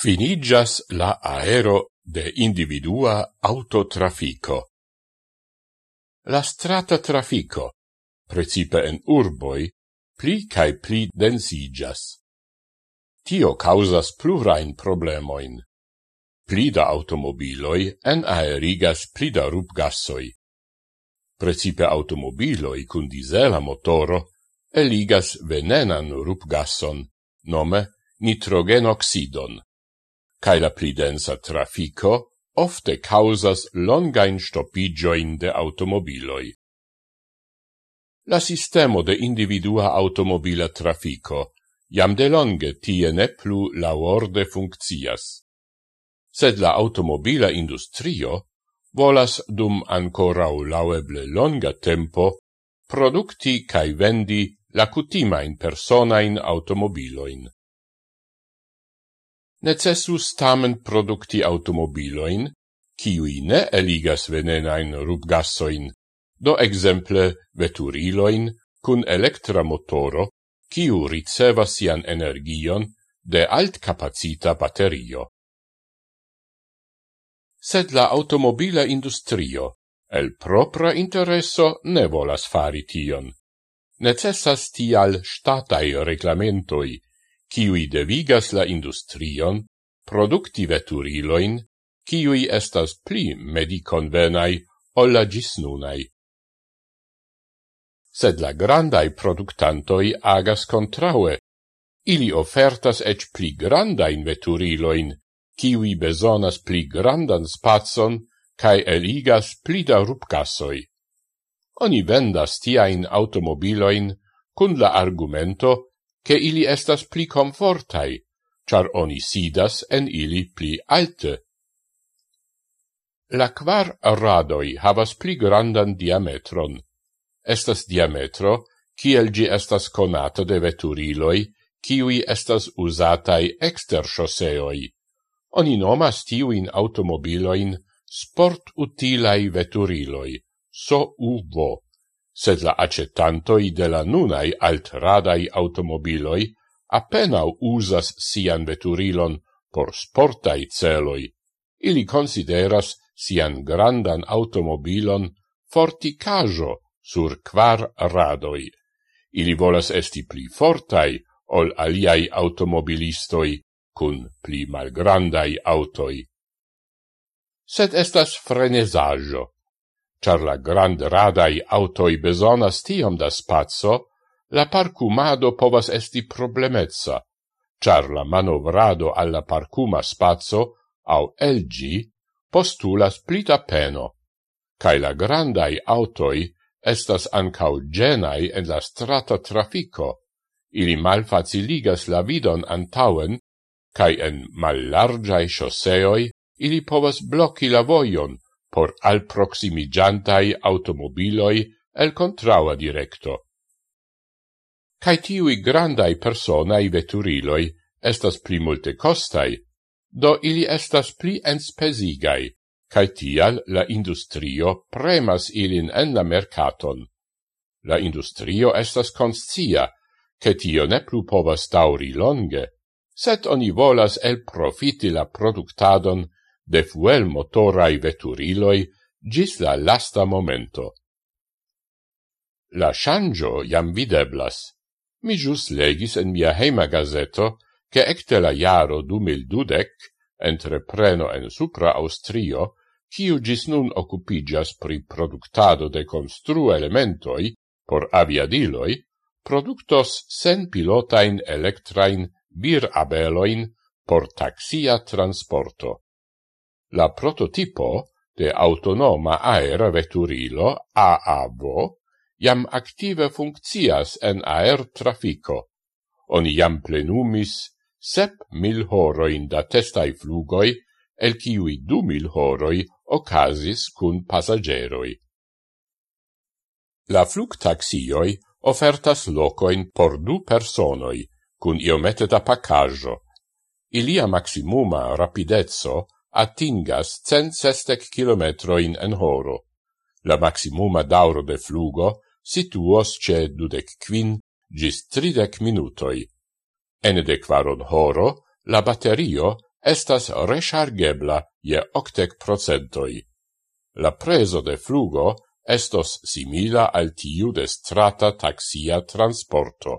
finigas la aero de individua autotrafico. La strata trafico, precipe en urboi, pli cae pli densigas. Tio causas plurain problemoin. Pli da automobiloi en aerigas pli da rupgassoi. Precipe automobiloi cun disela motoro eligas venenan rupgasson, nome nitrogenoxidon cae la pridensa trafico ofte causas longain stopigioin de automobiloi. La sistemo de individua automobila trafico jam de longe tie ne plu laorde funccias. Sed la automobila industrio volas dum ancorau laueble longa tempo producti cae vendi la cutimain personain automobiloin necessus tamen producti automobiloin, kiui ne eligas venenain rubgassoin, do exemple veturiloin cun electra motoro, kiu ricevas sian energion de altcapacita baterio. Sed la automobila industrio, el propra interesso, ne volas fari tion. Necessas tial statai reglamentoi, kiui devigas la industrion producti veturiloin, kiui estas pli mediconvenai olla gisnunai. Sed la grandai productantoi agas contraue. Ili ofertas ec pli grandain veturiloin, kiui besonas pli grandan spazon cae eligas pli da rupcasoi. Oni vendas tiain automobiloin cun la argumento che ili estas pli comfortai, char oni sidas en ili pli alte. La quar radoi havas pli grandan diametron. Estas diametro, kiel gi estas conata de veturiloi, kiui estas usatai exter choseoi. Oni nomas tiuin automobiloin sport utilai veturiloi, so uvo sed la accettantoi de la nunai altradai automobiloi appenau usas sian veturilon por sportai celoi. Ili consideras sian grandan automobilon forticajo sur quar radoi. Ili volas esti pli fortai ol aliai automobilistoi cun pli malgrandai autoi. Sed estas frenesajo. Char la grand radai autoi besonas tiom da spazio, la parcumado povas esti problemezza, char la manovrado alla parcuma spazio, au elgi, postulas plita peno, cae la grandai autoi estas ancau genai en la strata trafico, ili malfaciligas la vidon antauen, cae en mallargiai choseoi ili povas blocchi la voion, por alproximigiantai automobiloi el contraua directo. Cai tiui grandai personai veturiloi estas pli multe costai, do ili estas pli enspesigai, cai tial la industrio premas ilin en la mercaton. La industrio estas conscia, che tio ne plu povas tauri longe, set oni volas el profiti la productadon de fuel motorai veturiloi gis la lasta momento. La shangio jam videblas. Mi jus legis en mia heima gazeto che ecte la jaro du mil dudec, entrepreno en supra Austrio, kiu gis nun occupigas pri productado de constru elementoi por aviadiloi, productos sen pilotain electrain bir abeloin por taxia transporto la prototipo de autonoma aera veturilo AAVO jam active funccias en aer trafico. Oni jam plenumis sep mil horoin da testai flugoi, el ciui du mil horoi ocasis cun passageroi. La flugtaxioi ofertas locoin por du personoi, cun iomete da paccaggio. Ilia maximuma rapidezzo attingas cent sestec kilometroin en horo. La maximuma dauro de flugo situos ce dudec quin gis tridec minutoi. Ene de quaron horo la batterio estas rechargebla je octec procentoi. La preso de flugo estos simila al tiu de strata taxia transporto.